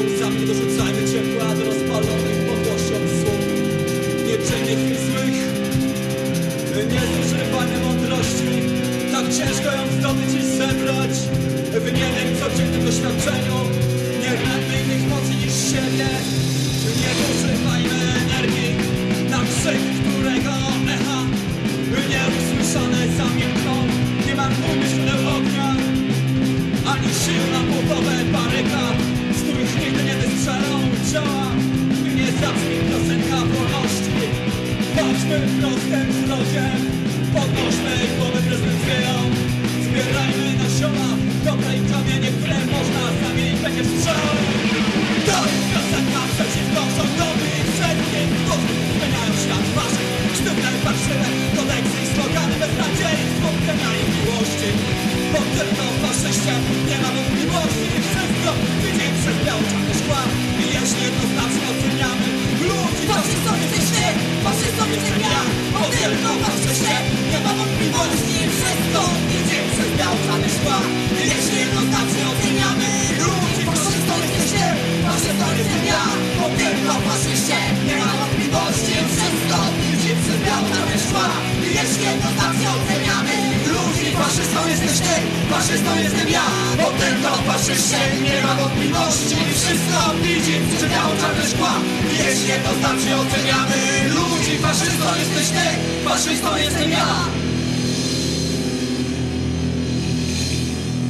Ulicami dorzucajmy ciepła do rozpalonych podnosząc słów. Nie czynnych i złych. Nie zużywanie mądrości. Tak ciężko ją zdobyć i zebrać. W nie wiem co cię Idźmy prostym wzrokiem Podnośmy głowę prezydencją Zbierajmy nasze jesteś ty, faszystą jestem ja Bo tylko patrzysz się, nie ma wątpliwości. Wszystko widzi, że białą czarne szkła. Jeśli to znaczy oceniamy ludzi. Faszystą jesteś ty, faszystą jestem ja.